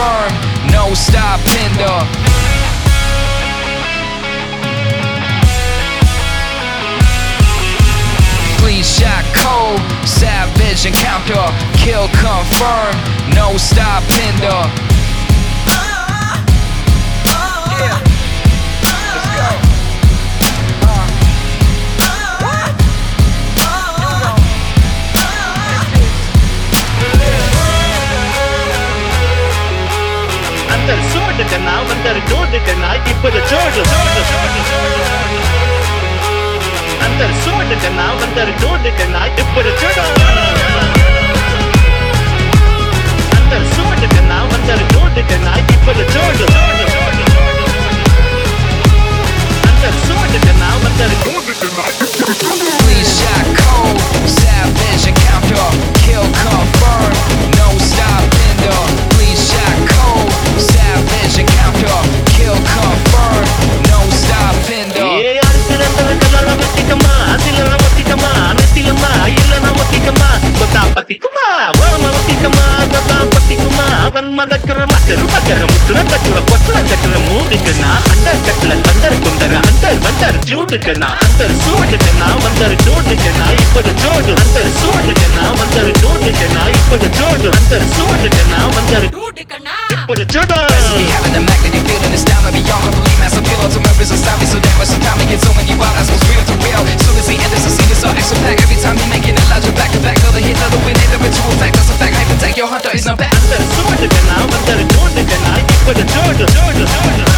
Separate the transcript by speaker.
Speaker 1: burn, no stop hinder. Please shot cold, savage encounter, kill confirmed, no stop hinder.
Speaker 2: வந்தர் சோடுக்கு நான் வந்தர் ஜோடுக்கு நான் இப்பது சோடு சோடு சோடு சோடு வந்தர் சோடுக்கு நான் வந்தர் ஜோடுக்கு நான் இப்பது சோடு மதக்கிற மக்கள் மக்கள் முத்துன கட்டுற கொத்தர கட்டுற மூடிக்கண்ணா அண்டர் கட்டுல தந்தர் குந்தர அண்டர் வந்தர் ஜூடுக்கண்ணா அந்தர் சூடுக்கண்ணா வந்தர் ஜூடுக்கண்ணா இப்படி ஜோடு அந்தர் சூடுக்கண்ணா வந்தர் ஜூடுக்கண்ணா இப்படி ஜோடு அந்தர் சூடுக்கண்ணா வந்தர் ஜூடுக்கண்ணா
Speaker 1: இப்படி ஜோடு. the
Speaker 2: hell?